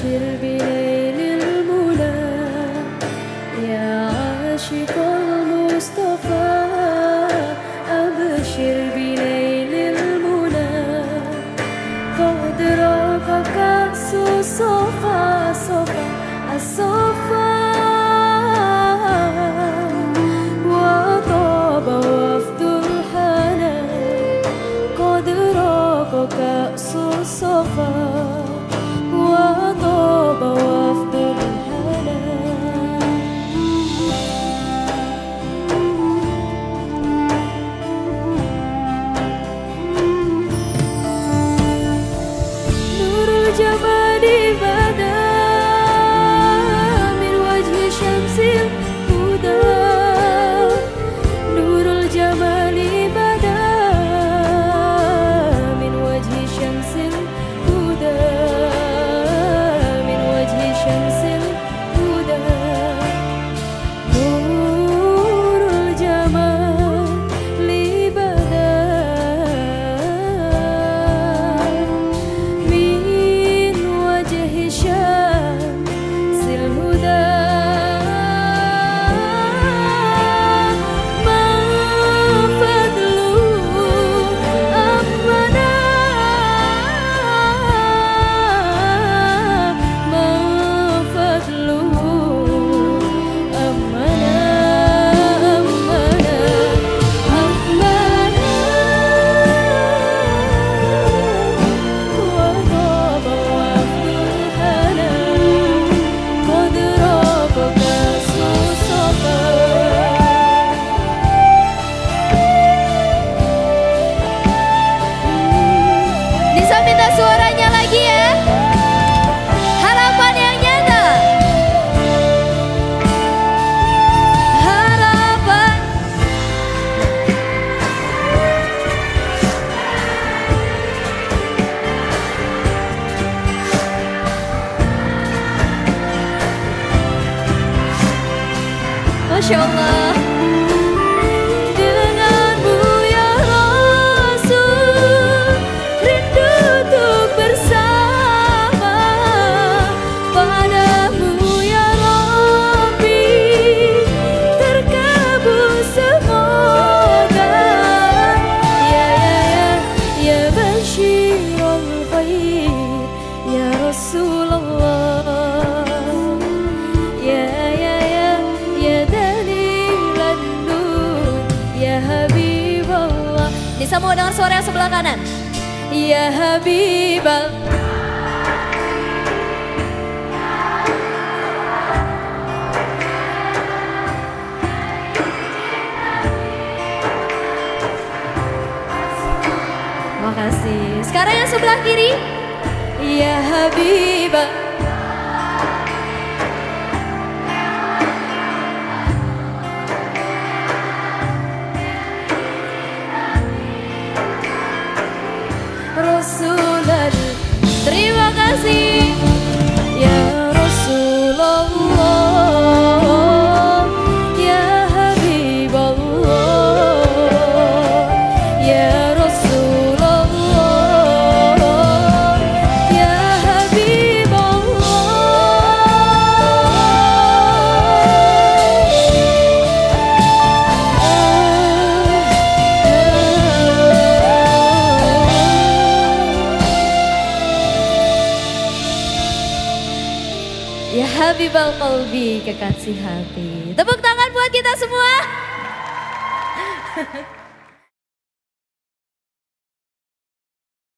عاشر بليل المنى يا عاشق المصطفى أبشر بليل المنى قد راق كأس الصفا صفا الصفا. وطاب وفد الحنان قد راق كأس الصفا. نور الجمال 行了。Nisa mau dengar suara yang sebelah kanan? Ya Habibal Makasih Sekarang yang sebelah kiri. Ya Habibal Habibal Qalbi, kekasih hati. Tepuk tangan buat kita semua.